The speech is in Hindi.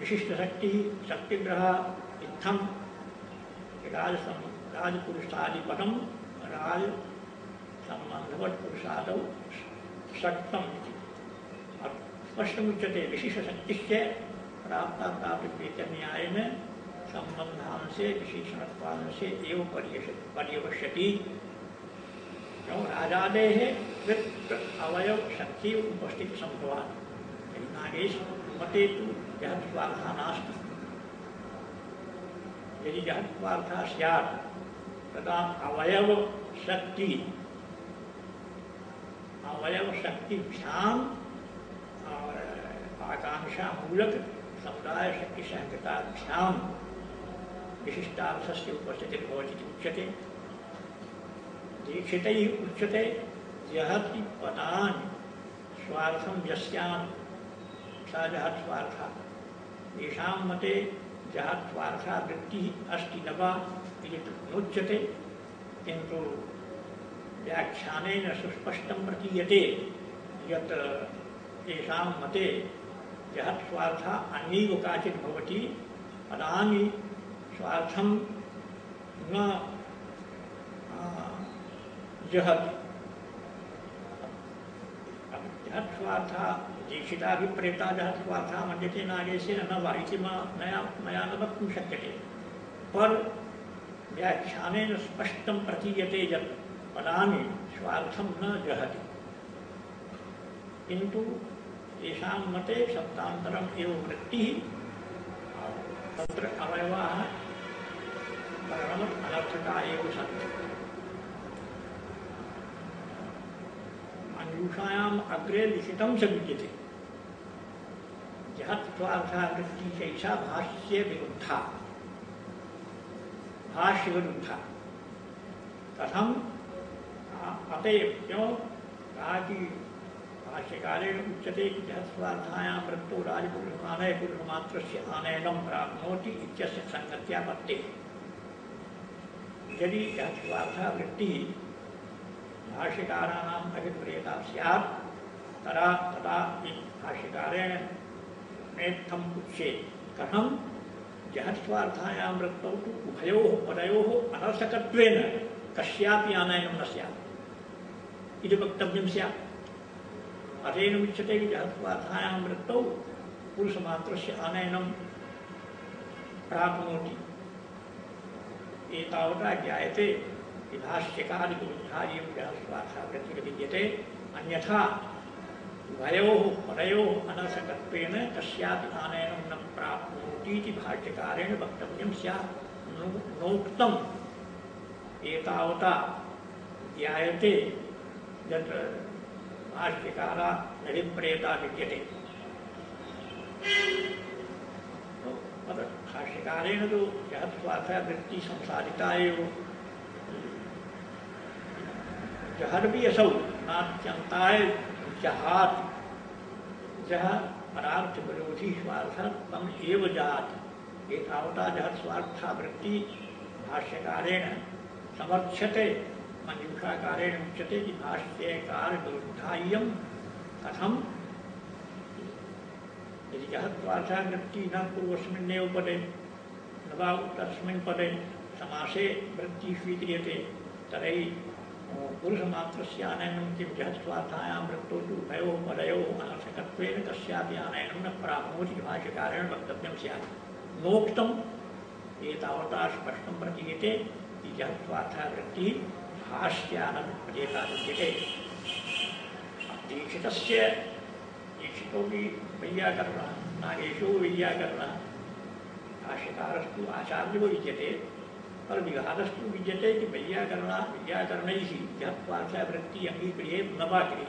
विशिष्ट शक्ति शक्तिग्रह इत्थम राज राजपुरुषादिपदम राज संबंधवत पुरुषादौ शक्तम स्पष्टमुच्यते विशिष्टशक्तिश्च प्राप्ता प्राप्त प्राप्त न्याय में संबंधान से विशेषण से एवं पर्यवश्यति। क्यों राजादे है अवयव शक्ति उपस्थित संभवान नागेश मते तो यह स्वार्था नास्त यदि यह स्वार्था स्यात्, तदा अवयव शक्ति अवयव शक्ति भ्याम और आकांक्षा मूलक समुदाय शक्ति संहिता भ्याम विशिष्टार्थस्य उपस्थितिर्भवति उच्यते। दीक्षितैः उच्यते जहति पदान्, स्वार्थं यस्यां सा जहत् स्वार्था येषां मते जहत् स्वार्था वृत्तिः अस्ति न वा इति नोच्यते किन्तु व्याख्यानेन सुस्पष्टं प्रतीयते यत् मते जहत् स्वार्था अन्यैव काचित् भवति पदानि स्वार्थम न जहत। जहत स्वार्था दीक्षिताभिप्रेता जहत स्वार्था मन्यते नागेशेन न वा इति मया मया न वक्तुं शक्यते पर व्याख्यानेन स्पष्टं प्रतीयते यत् पदानि स्वार्थं न जहति। किन्तु येषां मते शब्दान्तरम् एव वृत्तिः। तत्र अवयवाः परमम् अनर्थका एव सन्ति। मंजूषायाम् अग्रे लिखितं च विद्यते। जहत्वार्था वृत्तिशैषा भाष्य विरुद्धा भाष्य विरुद्धा कथम अतएव क्यों कहा कि भाष्यकारेण उच्यते कि जहस्वार्थायां वृत्तो राजपुरुषमानय पुरुषमात्रस्य आनयनं प्राप्नोति इत्यस्य संगत्यापत्तेः यदि स्वार्था वृत्ति भाष्यकाराणाम् अभिप्रेता स्यात्, तदा तदा भाष्यकारेण नेत्थम् उच्येत् कथं? जहत्स्वार्थायां वृत्तौ तु उभयोः, पदयोः अनर्थकत्वेन कस्यापि आनयनं न स्यात्। इति वक्तव्यं स्यात्। अतेन उच्यते कि जहत्स्वार्थायां वृत्तौ पुरुषमात्रस्य आनयनं प्राप्नोति। एतावता ज्ञायते भाष्यकादिविरुद्धायं व्यासवार्थावृत्तिर्विद्यते अन्यथा उभयोः परयोः अनसकत्वेन कस्यापि आनयनं न प्राप्नोति इति भाष्यकारेण वक्तव्यं स्यात्। नोक्तम्। एतावता ज्ञायते यत् भाष्यकारा नविप्रेता विद्यते। भाष्यकारेण तो जहत्वाथ वृत्ति संसारिता एवं। जहर भी असौ नात्यंताय जहात, जह परार्थ विरोधी स्वार्थ तम एव जात। एतावता जहत स्वार्था वृत्ति भाष्यकारेण समर्थ्यते मंजूषाकारेण उच्यते कि भाष्यकार विरुद्धाय्यम कथम यदि जहत्वार्था वृत्ति न पूर्वस्मिन्नेव पदे न वा तस्मिन् पदे समासे वृत्ति स्वीक्रियते तर्हि पुरुषमात्रस्य आनयनं किं वृत्तौ तु उभयोः पदयोः अनर्थकत्वेन कस्यापि न प्राप्नोति भाष्यकारेण वक्तव्यं स्यात्। नोक्तम् एतावता स्पष्टं प्रतीयते कि जहत्वार्था वृत्तिः भाष्यानप्रदेता विद्यते दीक्षितस्य दीक्षितो भी वैयाकरण, नागेशो वैयाकरण। भाष्यकारस्तु आचार्यो विद्यते पर विघातस्तु विद्यते कि वैयाकरण वैयाकरणैः जहत्वार्था वृत्ति अंगीक्रिये न वा क्रियते